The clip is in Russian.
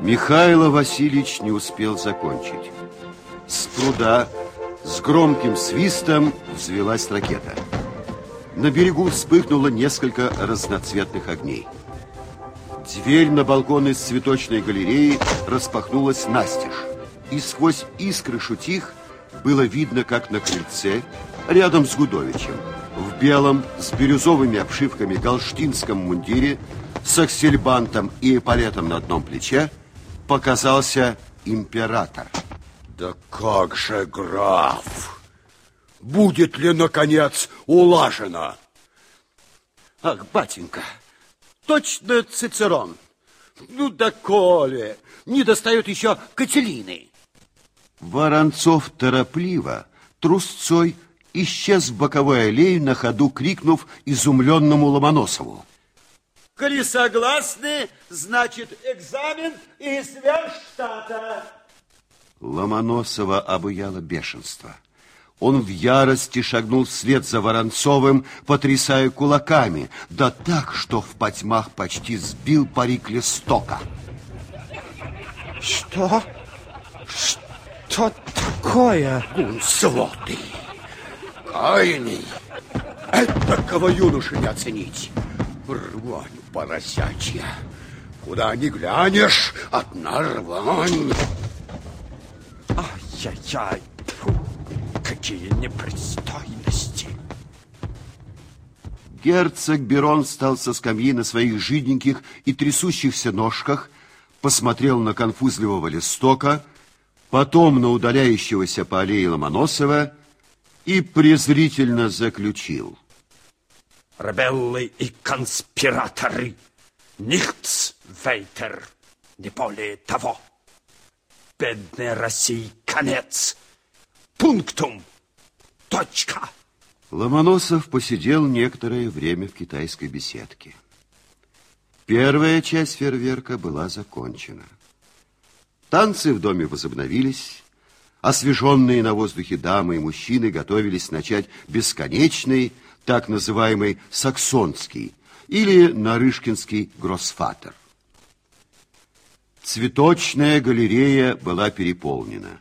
Михаил Васильевич не успел закончить. С пруда с громким свистом взвелась ракета. На берегу вспыхнуло несколько разноцветных огней. Дверь на балкон из цветочной галереи распахнулась настежь. И сквозь искры шутих было видно, как на крыльце, рядом с Гудовичем, в белом с бирюзовыми обшивками галштинском мундире, с аксельбантом и эполетом на одном плече, показался император. Да как же, граф, будет ли, наконец, улажено? Ах, батенька, точно Цицерон. Ну да коли, не достает еще Кателины. Воронцов торопливо, трусцой, исчез в боковой аллее, на ходу крикнув изумленному Ломоносову. Коли согласны, значит экзамен и сверх штата. Ломоносова обуяло бешенство. Он в ярости шагнул вслед за Воронцовым, потрясая кулаками, да так, что в потьмах почти сбил парик листока. Что? Что такое? Своты! Кайный! Это кого юноши не оценить! Рвань поросячья! Куда ни глянешь, одна рвань! Ай-яй-яй, какие непристойности. Герцог Берон встал со скамьи на своих жиденьких и трясущихся ножках, посмотрел на конфузливого листока, потом на удаляющегося по аллее Ломоносова и презрительно заключил. Ребеллы и конспираторы, нихтс вейтер, не более того бедной России конец. Пунктум. Точка. Ломоносов посидел некоторое время в китайской беседке. Первая часть фейерверка была закончена. Танцы в доме возобновились. Освеженные на воздухе дамы и мужчины готовились начать бесконечный, так называемый саксонский или нарышкинский гроссфатер. Цветочная галерея была переполнена.